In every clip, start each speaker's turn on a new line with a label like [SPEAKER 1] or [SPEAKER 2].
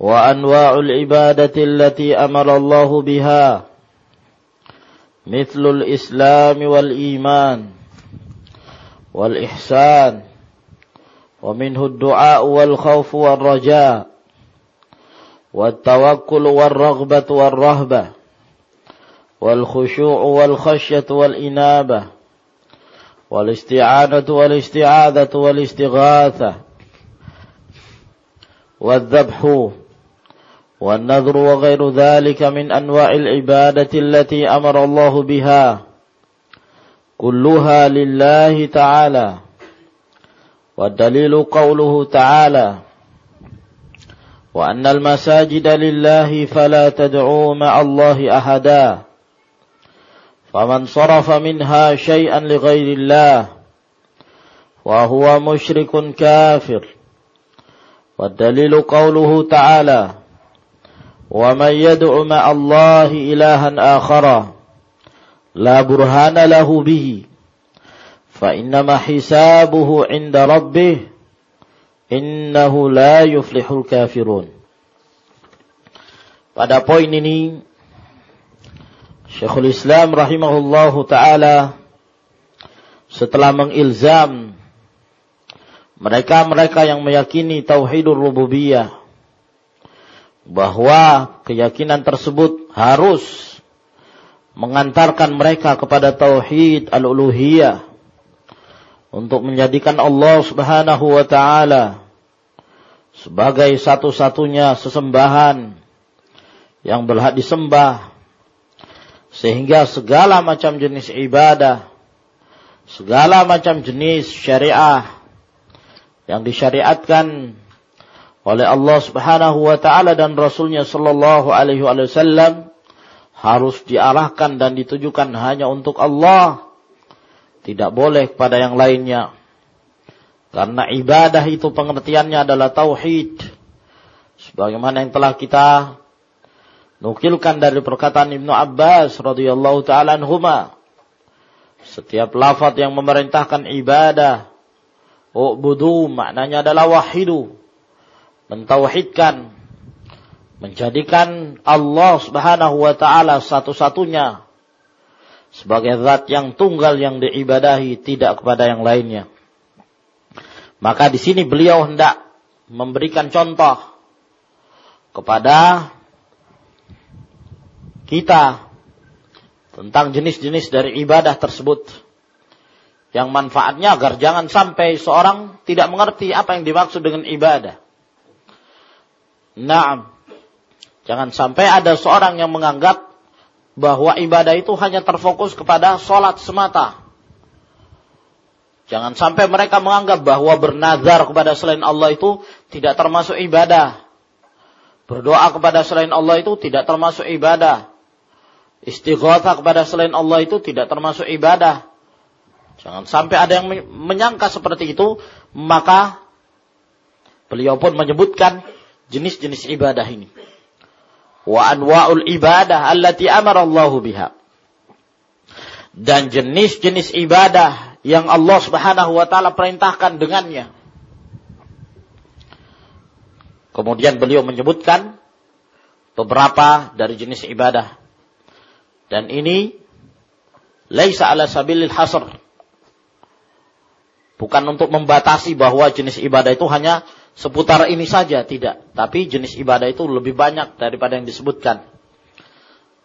[SPEAKER 1] وأنواع العبادة التي أمر الله بها مثل الإسلام والإيمان والإحسان ومنه الدعاء والخوف والرجاء والتوكل والرغبة والرهبة والخشوع والخشية والإنابة والاستعانة والاستعاذة والاستغاثة والذبح والنذر وغير ذلك من أنواع العبادة التي أمر الله بها كلها لله تعالى والدليل قوله تعالى وأن المساجد لله فلا تدعوا مع الله أحدا فمن صرف منها شيئا لغير الله وهو مشرك كافر والدليل قوله تعالى ومن يدع مع الله إلها آخر لا برهان له به فإنما حسابه عند ربه إنه لا يفلح الكافرون Pada poin ini Syekhul Islam rahimahullahu taala setelah mengilzam mereka-mereka yang meyakini tauhidur rububiyah bahwa keyakinan tersebut harus mengantarkan mereka kepada tauhid al-uluhiyah untuk menjadikan Allah Subhanahu wa taala sebagai satu-satunya sesembahan yang berhak disembah sehingga segala macam jenis ibadah segala macam jenis syariah yang disyariatkan oleh Allah Subhanahu wa taala dan Rasulnya sallallahu alaihi wasallam harus diarahkan dan ditujukan hanya untuk Allah. Tidak boleh kepada yang lainnya. Karena ibadah itu pengertiannya adalah tauhid. Sebagaimana yang telah kita nukilkan dari perkataan Ibnu Abbas radhiyallahu taala anhuma. Setiap lafaz yang memerintahkan ibadah, ubudu maknanya adalah wahidu mentauhidkan menjadikan Allah Subhanahu wa taala satu-satunya sebagai zat yang tunggal yang diibadahi tidak kepada yang lainnya. Maka di sini beliau hendak memberikan contoh kepada kita tentang jenis-jenis dari ibadah tersebut yang manfaatnya agar jangan sampai seorang tidak mengerti apa yang dimaksud dengan ibadah. Naam. Jangan sampai ada seorang yang menganggap bahwa ibadah itu hanya terfokus kepada sholat semata. Jangan sampai mereka menganggap bahwa bernazar kepada selain Allah itu tidak termasuk ibadah. Berdoa kepada selain Allah itu tidak termasuk ibadah. Istighatha kepada selain Allah itu tidak termasuk ibadah. Jangan sampai ada yang menyangka seperti itu, maka beliau pun menyebutkan jenis-jenis ibadah ini. Wa anwa'ul ibadah allati amara Allah biha. Dan jenis-jenis ibadah yang Allah Subhanahu wa taala perintahkan dengannya. Kemudian beliau menyebutkan beberapa dari jenis ibadah. Dan ini laisa ala sabilil hasr. Bukan untuk membatasi bahwa jenis ibadah itu hanya seputar ini saja, tidak. Tapi jenis ibadah itu lebih banyak daripada yang disebutkan.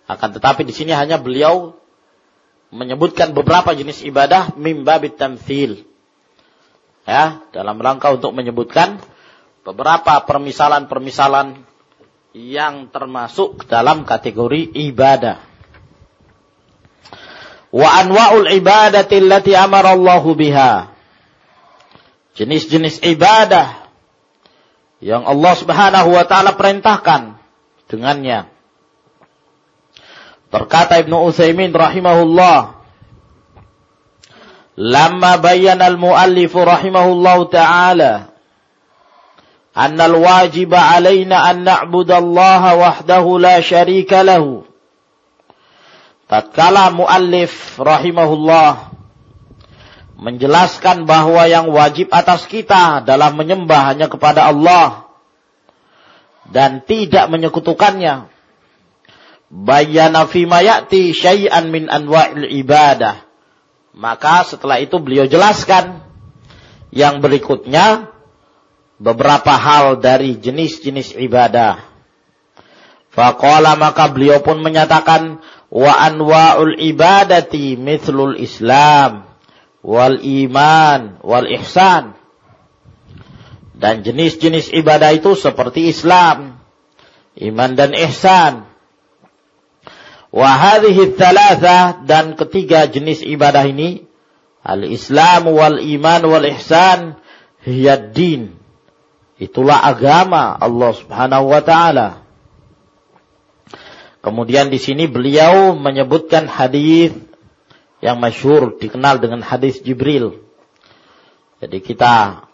[SPEAKER 1] Akan tetapi di sini hanya beliau menyebutkan beberapa jenis ibadah mimba bitamthil. Ya, dalam rangka untuk menyebutkan beberapa permisalan-permisalan yang termasuk dalam kategori ibadah. Wa anwa'ul ibadati allati amara Allahu biha. Jenis-jenis ibadah yang Allah Subhanahu wa taala perintahkan dengannya. Berkata Ibnu Utsaimin rahimahullah, "Lamma bayyana al-muallif rahimahullah taala أن الواجب علينا أن نعبد الله وحده لا شريك له tatkala muallif rahimahullah menjelaskan bahwa yang wajib atas kita dalam menyembah hanya kepada Allah dan tidak menyekutukannya. Bayyana fi ya'ti syai'an min anwa'il ibadah. Maka setelah itu beliau jelaskan yang berikutnya beberapa hal dari jenis-jenis ibadah. Faqala maka beliau pun menyatakan wa anwa'ul ibadati mithlul Islam wal iman wal ihsan. Dan jenis-jenis ibadah itu seperti Islam, iman dan ihsan. Wa hadhihi dan ketiga jenis ibadah ini al-Islam wal iman wal ihsan hiya din Itulah agama Allah Subhanahu wa taala. Kemudian di sini beliau menyebutkan hadis yang masyhur dikenal dengan hadis Jibril. Jadi kita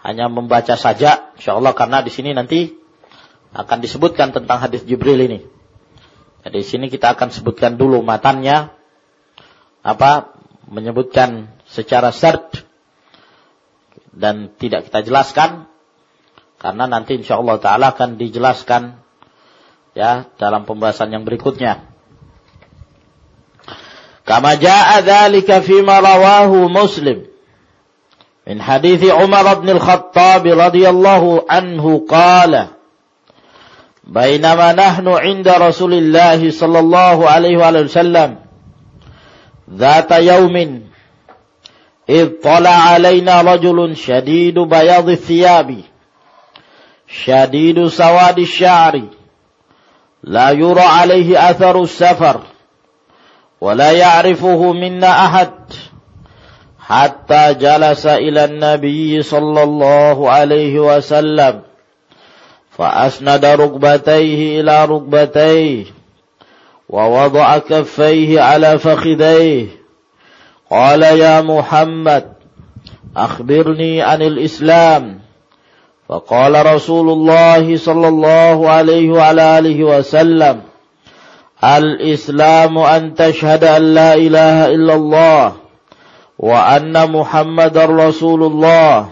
[SPEAKER 1] hanya membaca saja insyaallah karena di sini nanti akan disebutkan tentang hadis Jibril ini. Jadi di sini kita akan sebutkan dulu matannya apa menyebutkan secara sert dan tidak kita jelaskan karena nanti insya Allah Taala akan dijelaskan ya dalam pembahasan yang berikutnya. Kama jaa dzalika fi ma rawahu Muslim min hadis Umar bin Al-Khattab radhiyallahu anhu qala بينما نحن عند رسول الله صلى الله عليه وسلم ذات يوم إذ طلع علينا رجل شديد بياض الثياب شديد سواد الشعر لا يرى عليه أثر السفر. ولا يعرفه منا أحد حتى جلس إلى النبي صلى الله عليه وسلم فأسند ركبتيه إلى ركبتيه ووضع كفيه على فخذيه. قال يا محمد أخبرني عن الإسلام. فقال رسول الله صلى الله عليه وعلى آله وسلم الإسلام أن تشهد أن لا إله إلا الله وأن محمد رسول الله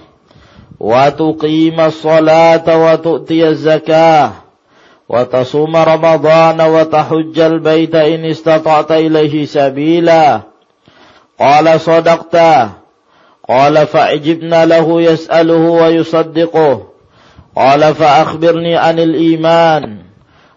[SPEAKER 1] وتقيم الصلاة وتؤتي الزكاة وتصوم رمضان وتحج البيت إن استطعت إليه سبيلا. قال صدقت. قال فعجبنا له يسأله ويصدقه. قال فأخبرني عن الإيمان.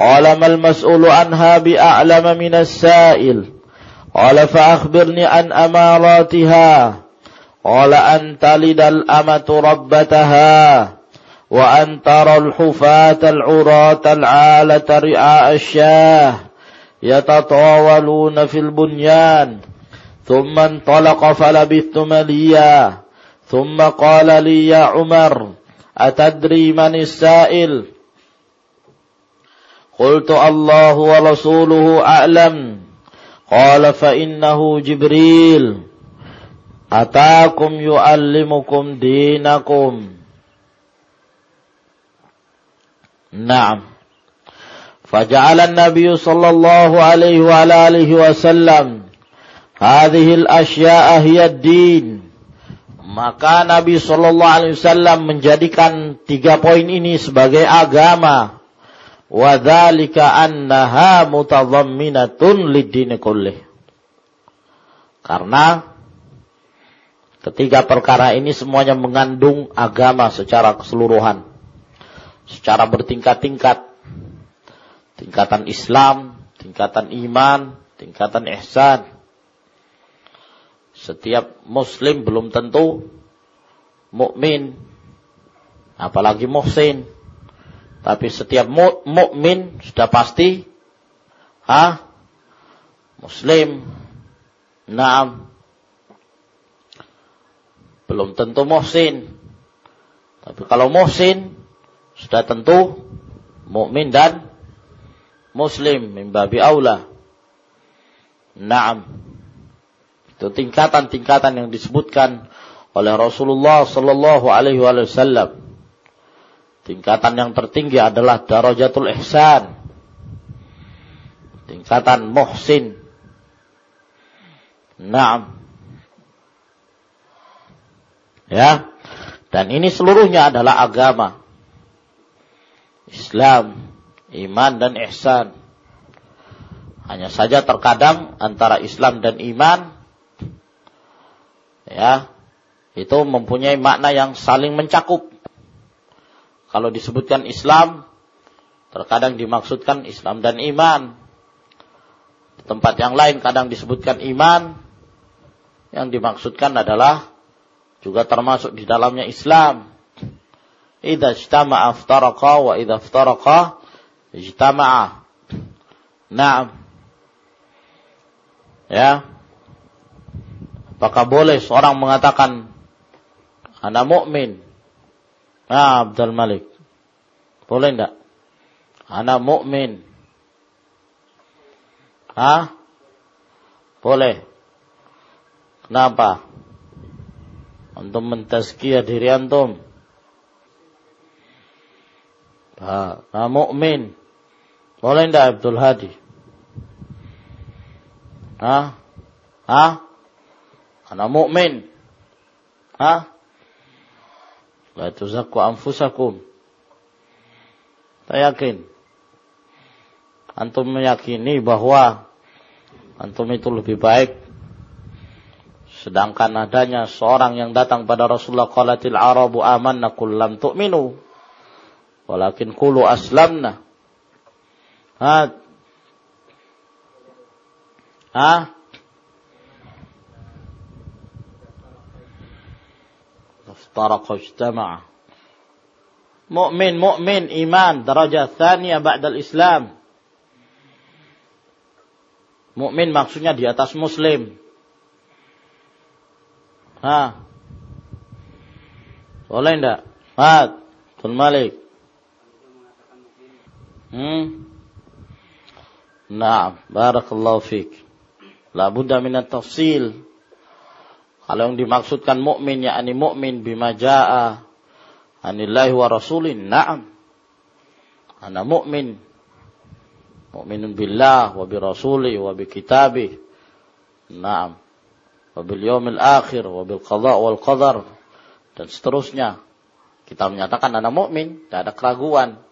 [SPEAKER 1] قال ما المسؤول عنها بأعلم من السائل؟ قال فأخبرني عن أماراتها. قال أن تلد الأمة ربتها وأن ترى الحفاة العراة العالة رعاء الشاه يتطاولون في البنيان. ثم انطلق فلبثت مليا. ثم قال لي يا عمر أتدري من السائل؟ قلت الله ورسوله أعلم قال فإنه جبريل أتاكم يعلمكم دينكم نعم فجعل النبي صلى الله عليه وعلى آله وسلم hadhil asya'a hiya din maka Nabi Shallallahu Alaihi Wasallam menjadikan tiga poin ini sebagai agama. Wadhalika annaha mutadhamminatun lid kullih. Karena ketiga perkara ini semuanya mengandung agama secara keseluruhan. Secara bertingkat-tingkat. Tingkatan Islam, tingkatan iman, tingkatan ihsan setiap muslim belum tentu mukmin, apalagi muhsin. Tapi setiap mukmin sudah pasti ha muslim. Naam. Belum tentu muhsin. Tapi kalau muhsin sudah tentu mukmin dan muslim mimbabi aula. Naam. Itu tingkatan-tingkatan yang disebutkan oleh Rasulullah sallallahu alaihi wasallam. Tingkatan yang tertinggi adalah darajatul ihsan. Tingkatan muhsin. Naam. Ya. Dan ini seluruhnya adalah agama. Islam, iman dan ihsan. Hanya saja terkadang antara Islam dan iman ya itu mempunyai makna yang saling mencakup. Kalau disebutkan Islam, terkadang dimaksudkan Islam dan iman. Tempat yang lain kadang disebutkan iman, yang dimaksudkan adalah juga termasuk di dalamnya Islam. Idza ijtama'a aftaraqa wa idza aftaraqa ijtama'a. Naam. Ya, Apakah boleh seorang mengatakan anak mukmin? Ah, Abdul Malik. Boleh enggak? Anak mukmin. Ah? Boleh. Kenapa? Untuk mentazkiyah diri antum. Ah, nah, mukmin. Boleh enggak Abdul Hadi? Ah? Ah? Ana mukmin. Hah? La tuzakku anfusakum. Saya yakin. Antum meyakini bahwa antum itu lebih baik sedangkan adanya seorang yang datang pada Rasulullah qalatil arabu amanna qul lam tu'minu walakin qulu aslamna. Ha? Ha? iftaraqu ijtama'a. Mukmin mukmin iman derajat tsaniyah ba'dal Islam. Mukmin maksudnya di atas muslim. Ha. Boleh enggak? Fat, Abdul Malik. Hmm. Nah, barakallahu fiik. La budda min at-tafsil. Kalau yang dimaksudkan mukmin yakni mukmin bima jaa anillahi wa rasulin, na'am. Ana mukmin. Mukminun billah wa bi rasuli wa bi kitabi. Na'am. Wa bil yaumil akhir wa bil qada wal qadar dan seterusnya. Kita menyatakan anak mukmin, tidak ada keraguan.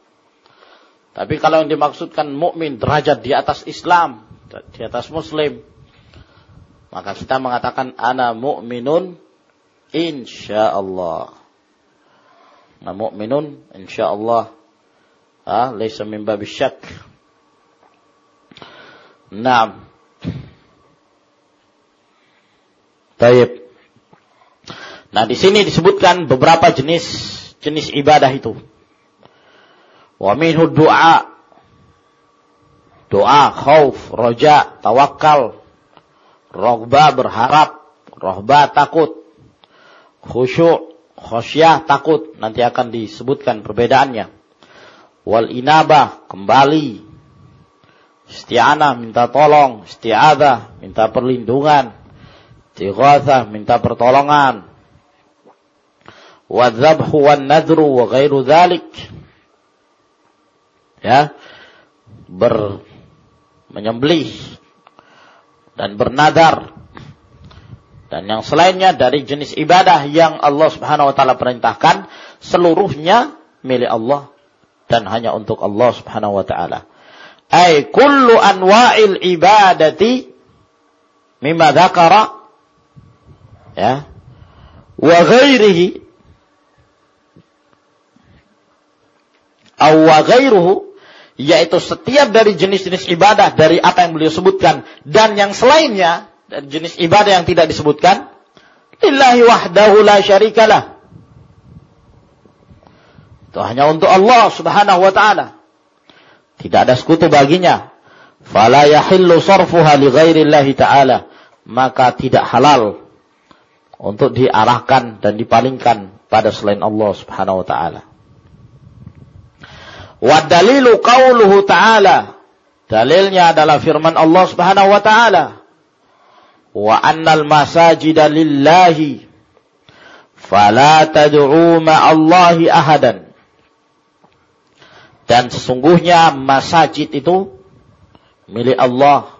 [SPEAKER 1] Tapi kalau yang dimaksudkan mukmin derajat di atas Islam, di atas Muslim, maka kita mengatakan ana mu'minun insyaallah. Ana mu'minun insyaallah. Ah, laisa min bab syak. Naam. Taib. Nah, di sini disebutkan beberapa jenis jenis ibadah itu. Wa minhu du'a. Doa, khauf, roja, tawakal, Rogba berharap, rohba takut, khusyuk, khosyah takut. Nanti akan disebutkan perbedaannya. Wal inabah kembali. Isti'anah minta tolong, isti'adah minta perlindungan, tighatsah minta pertolongan. Wadzabhu wan nadru wa ghairu dhalik. Ya. Ber menyembelih dan bernadar dan yang selainnya dari jenis ibadah yang Allah Subhanahu wa taala perintahkan seluruhnya milik Allah dan hanya untuk Allah Subhanahu wa taala. Ai kullu anwa'il ibadati mimma dzakara ya wa ghairihi aw wa ghairuhu yaitu setiap dari jenis-jenis ibadah dari apa yang beliau sebutkan. Dan yang selainnya dari jenis ibadah yang tidak disebutkan lillahi wahdahu la syarikalah. Itu hanya untuk Allah Subhanahu wa taala. Tidak ada sekutu baginya. Fala yahillu sarfuha li ghairillahi taala. Maka tidak halal untuk diarahkan dan dipalingkan pada selain Allah Subhanahu wa taala Wa dalilu qauluhu ta'ala. Dalilnya adalah firman Allah Subhanahu wa taala. Wa annal masajida lillahi fala tad'u ma'allahi ahadan. Dan sesungguhnya masajid itu milik Allah.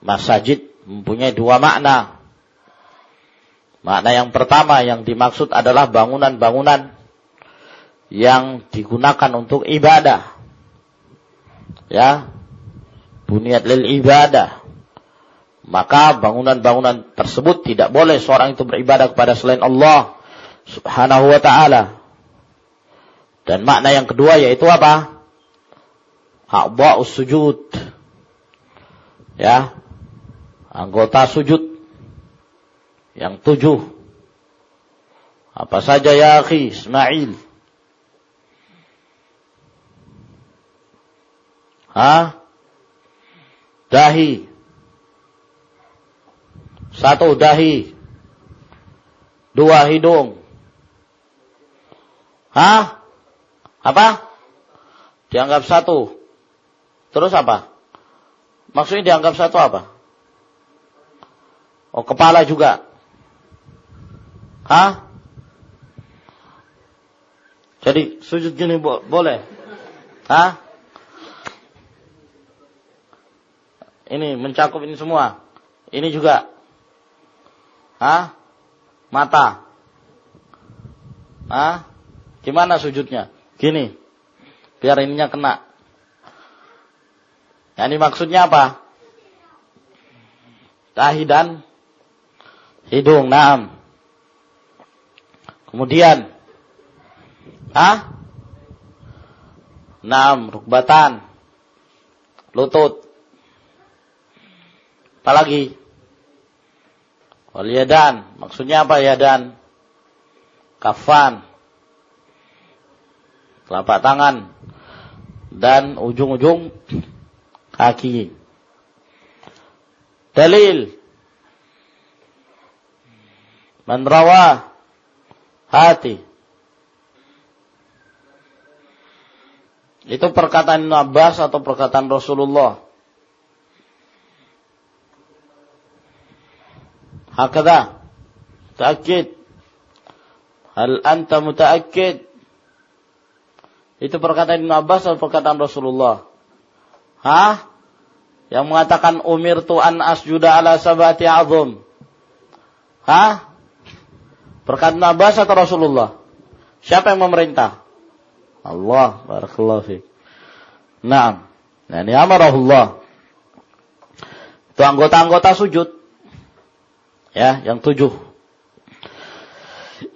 [SPEAKER 1] Masajid mempunyai dua makna. Makna yang pertama yang dimaksud adalah bangunan-bangunan yang digunakan untuk ibadah. Ya. Buniat lil ibadah. Maka bangunan-bangunan tersebut tidak boleh seorang itu beribadah kepada selain Allah Subhanahu wa taala. Dan makna yang kedua yaitu apa? A'dha'us sujud. Ya. Anggota sujud yang tujuh. Apa saja ya akhi Ismail? Hah? Dahi. Satu dahi. Dua hidung. Hah? Apa? Dianggap satu. Terus apa? Maksudnya dianggap satu apa? Oh, kepala juga. Hah? Jadi sujud gini bo boleh? Hah? Ini mencakup ini semua. Ini juga. Hah? Mata. Hah? Gimana sujudnya? Gini. Biar ininya kena. Nah, ini maksudnya apa? Dahi dan hidung. Naam. Kemudian. Hah? Naam. Rukbatan. Lutut. Apalagi? Wal yadan. Maksudnya apa yadan? Kafan. Telapak tangan. Dan ujung-ujung kaki. Dalil. Man hati. Itu perkataan Abbas atau perkataan Rasulullah? هكذا تأكد هل أنت متأكد itu perkataan Ibn Abbas atau perkataan Rasulullah Hah? Yang mengatakan umir tuan asjuda ala sabati azum. Hah? Perkataan Abbas atau Rasulullah? Siapa yang memerintah? Allah. Barakallahu fiqh. Nah, nah ini amarahullah. Itu anggota-anggota sujud. Ya, yang tujuh.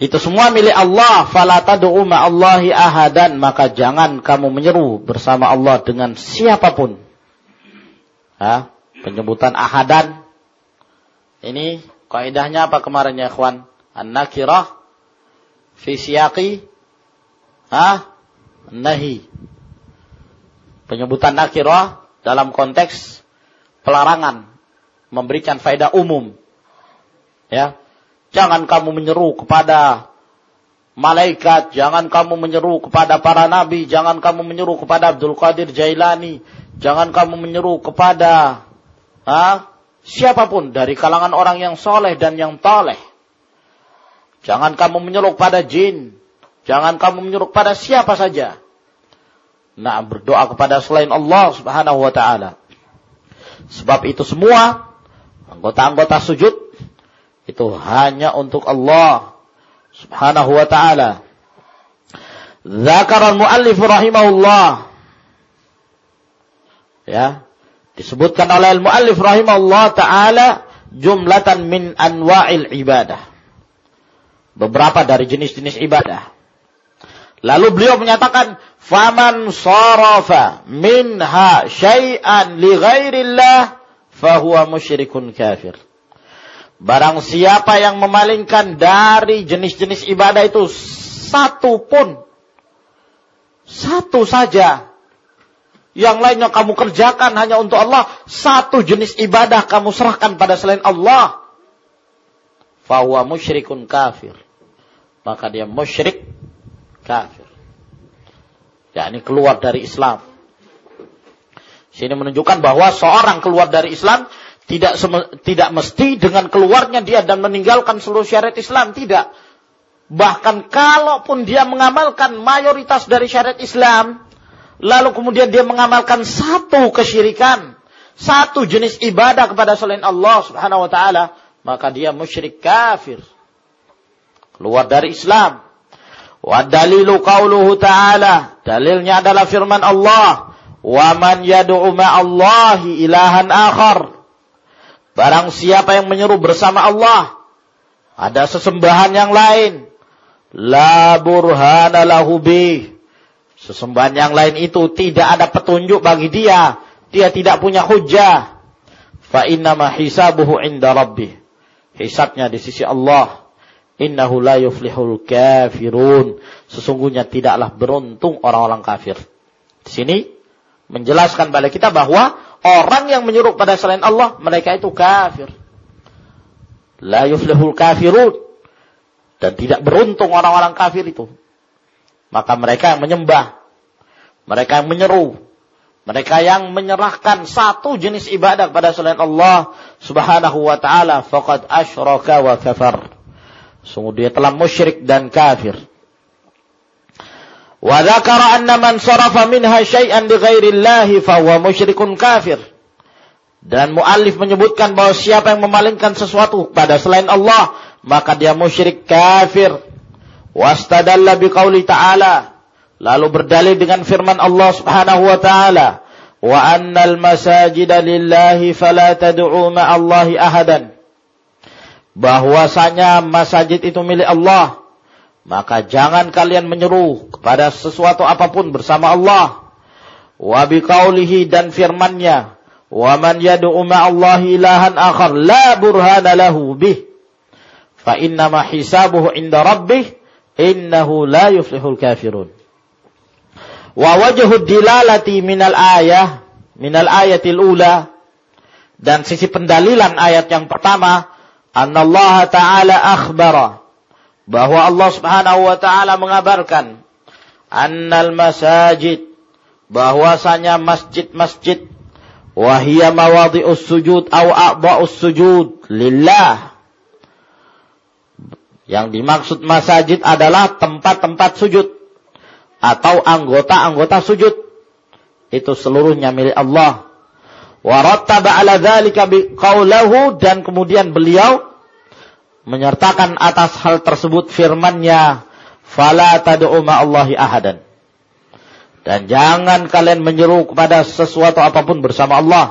[SPEAKER 1] Itu semua milik Allah. Fala tad'u ma'allahi ahadan. Maka jangan kamu menyeru bersama Allah dengan siapa pun. Ya, penyebutan ahadan. Ini kaidahnya apa kemarin ya ikhwan? An-nakirah fi nahi. Penyebutan nakirah dalam konteks pelarangan memberikan faedah umum Ya. Jangan kamu menyeru kepada malaikat, jangan kamu menyeru kepada para nabi, jangan kamu menyeru kepada Abdul Qadir Jailani, jangan kamu menyeru kepada ha, siapa pun dari kalangan orang yang soleh dan yang toleh. Jangan kamu menyeru kepada jin, jangan kamu menyeru kepada siapa saja. Nah, berdoa kepada selain Allah Subhanahu wa taala. Sebab itu semua anggota-anggota sujud Itu hanya untuk Allah subhanahu wa ta'ala. Zakar al-muallif rahimahullah. Ya. Disebutkan oleh al-muallif rahimahullah ta'ala jumlatan min anwa'il ibadah. Beberapa dari jenis-jenis ibadah. Lalu beliau menyatakan, "Faman sarafa minha syai'an li ghairillah fahuwa musyrikun kafir." Barang siapa yang memalingkan dari jenis-jenis ibadah itu satu pun, satu saja, yang lainnya kamu kerjakan hanya untuk Allah, satu jenis ibadah kamu serahkan pada selain Allah, fahuwa musyrikun kafir. Maka dia musyrik kafir. Ya, ini keluar dari Islam. Sini menunjukkan bahwa seorang keluar dari Islam tidak tidak mesti dengan keluarnya dia dan meninggalkan seluruh syariat Islam, tidak. Bahkan kalaupun dia mengamalkan mayoritas dari syariat Islam, lalu kemudian dia mengamalkan satu kesyirikan, satu jenis ibadah kepada selain Allah Subhanahu wa taala, maka dia musyrik kafir. Keluar dari Islam. Wa dalilu qauluhu ta'ala, dalilnya adalah firman Allah, "Wa man yad'u ma'allahi ilahan akhar." Barang siapa yang menyeru bersama Allah, ada sesembahan yang lain. La burhana lahu. Sesembahan yang lain itu tidak ada petunjuk bagi dia. Dia tidak punya hujah. Fa innama hisabuhu inda rabbih. Hisabnya di sisi Allah. Innahu la yuflihul kafirun. Sesungguhnya tidaklah beruntung orang-orang kafir. Di sini menjelaskan pada kita bahwa Orang yang menyuruh pada selain Allah, mereka itu kafir. La yuflihul kafirun. Dan tidak beruntung orang-orang kafir itu. Maka mereka yang menyembah. Mereka yang menyeru. Mereka yang menyerahkan satu jenis ibadah kepada selain Allah subhanahu wa ta'ala. Faqad ashraka wa kafar. Sungguh dia telah musyrik dan kafir. Wa dzakara anna man sarafa minha syai'an li ghairillahi fahuwa musyrikun kafir. Dan muallif menyebutkan bahwa siapa yang memalingkan sesuatu pada selain Allah, maka dia musyrik kafir. Wastadalla biqauli ta'ala. Lalu berdalil dengan firman Allah Subhanahu wa taala, "Wa annal masajida lillahi fala tad'u ma'allahi ahadan." Bahwasanya masjid itu milik Allah, maka jangan kalian menyeru kepada sesuatu apa pun bersama Allah. Wa biqaulihi dan firmannya, "Wa man yad'u ma'allahi ilahan akhar la burhana lahu bih, fa innama hisabuhu 'inda rabbih, innahu la yuflihul kafirun." Wa wajhu dilalati minal ayah, minal ayatil ula, dan sisi pendalilan ayat yang pertama, annallaha ta'ala akhbara bahwa Allah Subhanahu wa taala mengabarkan annal masajid bahwasanya masjid-masjid wahia mawadhi'us sujud atau a'dha'us sujud lillah. Yang dimaksud masjid adalah tempat-tempat sujud atau anggota-anggota sujud. Itu seluruhnya milik Allah. Wa rattaba ala dzalika biqaulahu dan kemudian beliau menyertakan atas hal tersebut firman-Nya, "Fala tad'u ma'allahi ahadan." Dan jangan kalian menyeru kepada sesuatu apa pun bersama Allah.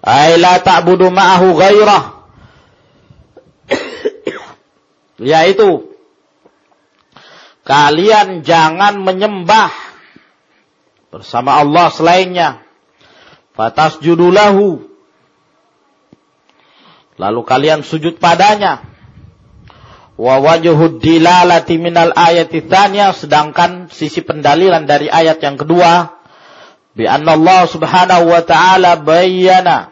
[SPEAKER 1] Ai la ta'budu ma'ahu ghairah. Yaitu kalian jangan menyembah bersama Allah selainnya. Fatasjudulahu Lalu kalian sujud padanya. Wa wajhud dilalati minal ayati tsaniyah sedangkan sisi pendalilan dari ayat yang kedua bi Allah Subhanahu wa taala bayyana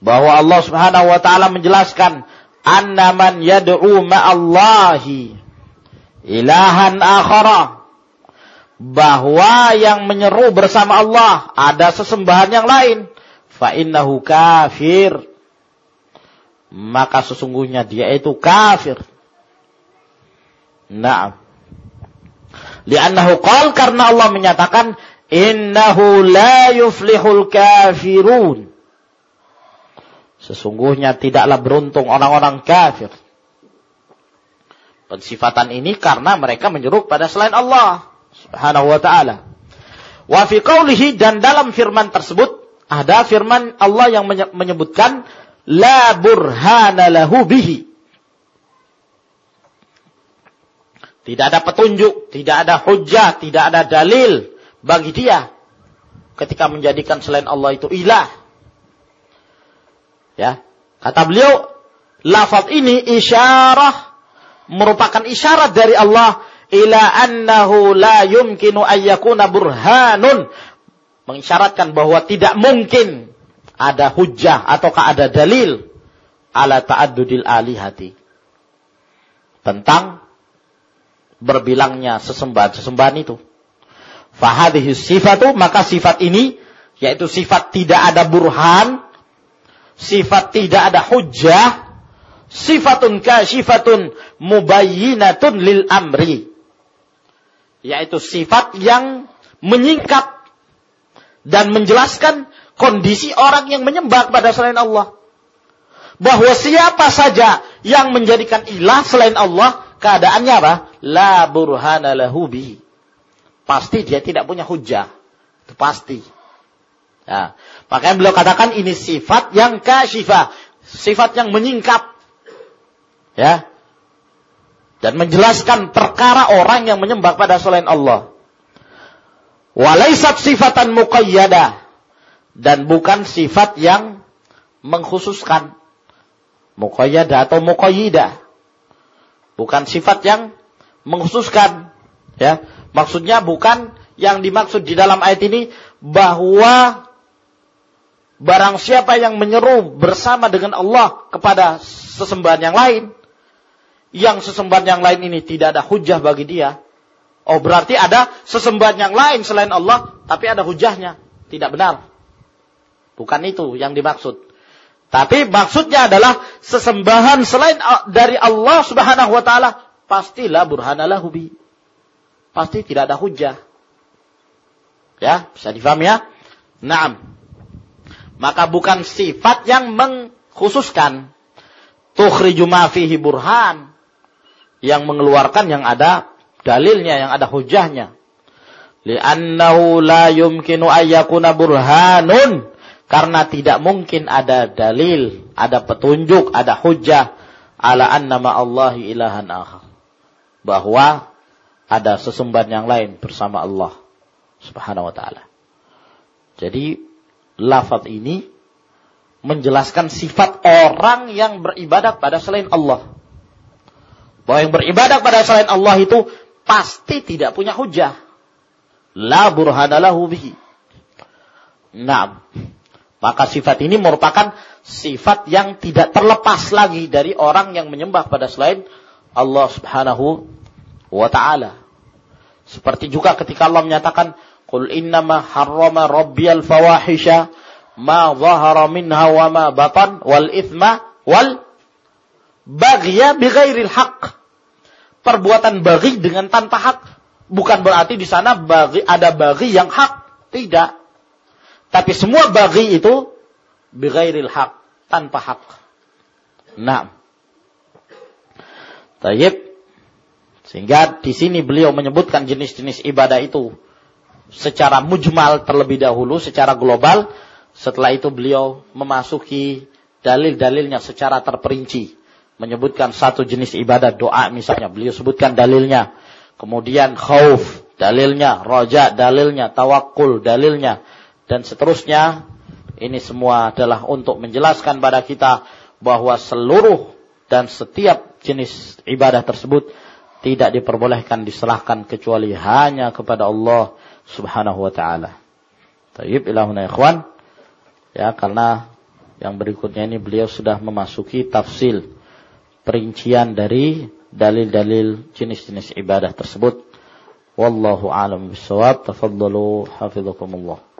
[SPEAKER 1] bahwa Allah Subhanahu wa taala menjelaskan anna man yad'u ma'allahi ilahan akhara bahwa yang menyeru bersama Allah ada sesembahan yang lain fa innahu kafir maka sesungguhnya dia itu kafir. Naam. Li'annahu qal karena Allah menyatakan innahu la yuflihul kafirun. Sesungguhnya tidaklah beruntung orang-orang kafir. Pensifatan ini karena mereka menyeru pada selain Allah subhanahu wa ta'ala. Wa fi dan dalam firman tersebut ada firman Allah yang menyebutkan la burhana lahu bihi. Tidak ada petunjuk, tidak ada hujah, tidak ada dalil bagi dia ketika menjadikan selain Allah itu ilah. Ya, kata beliau, lafaz ini isyarah merupakan isyarat dari Allah ila annahu la yumkinu ayyakuna burhanun mengisyaratkan bahwa tidak mungkin ada hujah ataukah ada dalil ala ta'addudil alihati tentang berbilangnya sesembahan-sesembahan itu. Fahadhihi sifatu, maka sifat ini, yaitu sifat tidak ada burhan, sifat tidak ada hujjah, sifatun kasyifatun mubayyinatun lil amri. Yaitu sifat yang menyingkap dan menjelaskan kondisi orang yang menyembah kepada selain Allah. Bahwa siapa saja yang menjadikan ilah selain Allah, keadaannya apa? La burhana lahu. Pasti dia tidak punya hujah. Itu pasti. Nah, makanya beliau katakan ini sifat yang kasyifah. Sifat yang menyingkap. Ya. Dan menjelaskan perkara orang yang menyembah pada selain Allah. Walaisat sifatan muqayyadah. Dan bukan sifat yang mengkhususkan. Muqayyadah atau muqayyidah. Bukan sifat yang mengkhususkan. Ya, maksudnya bukan yang dimaksud di dalam ayat ini bahwa barang siapa yang menyeru bersama dengan Allah kepada sesembahan yang lain, yang sesembahan yang lain ini tidak ada hujah bagi dia. Oh berarti ada sesembahan yang lain selain Allah, tapi ada hujahnya. Tidak benar. Bukan itu yang dimaksud. Tapi maksudnya adalah sesembahan selain dari Allah Subhanahu wa taala pastilah burhanalahu bi. Pasti tidak ada hujah. Ya, bisa difaham ya? Naam. Maka bukan sifat yang mengkhususkan tukhriju ma fihi burhan yang mengeluarkan yang ada dalilnya, yang ada hujahnya. Li'annahu la yumkinu ayyakuna burhanun karena tidak mungkin ada dalil, ada petunjuk, ada hujah ala annama Allahi ilahan akhar. Bahwa ada sesembahan yang lain bersama Allah subhanahu wa ta'ala. Jadi lafaz ini menjelaskan sifat orang yang beribadat pada selain Allah. Bahwa yang beribadat pada selain Allah itu pasti tidak punya hujah. La burhanalahu bihi. Nah, maka sifat ini merupakan sifat yang tidak terlepas lagi dari orang yang menyembah pada selain Allah Subhanahu wa taala. Seperti juga ketika Allah menyatakan, "Qul innama harrama rabbiyal fawahisha ma dhahara minha wa ma batan wal ithma wal baghya bighairil haqq." Perbuatan bagi dengan tanpa hak bukan berarti di sana bagi ada bagi yang hak, tidak. Tapi semua bagi itu bighairil haq, tanpa hak. Nah. Tayyib. Sehingga di sini beliau menyebutkan jenis-jenis ibadah itu secara mujmal terlebih dahulu, secara global. Setelah itu beliau memasuki dalil-dalilnya secara terperinci. Menyebutkan satu jenis ibadah doa misalnya. Beliau sebutkan dalilnya. Kemudian khauf, dalilnya. Roja, dalilnya. Tawakul, dalilnya dan seterusnya. Ini semua adalah untuk menjelaskan pada kita bahwa seluruh dan setiap jenis ibadah tersebut tidak diperbolehkan diserahkan kecuali hanya kepada Allah Subhanahu wa taala. Tayyib ilahuna ikhwan. Ya, karena yang berikutnya ini beliau sudah memasuki tafsil perincian dari dalil-dalil jenis-jenis ibadah tersebut. Wallahu a'lam bishawab. Tafaddalu hafizakumullah.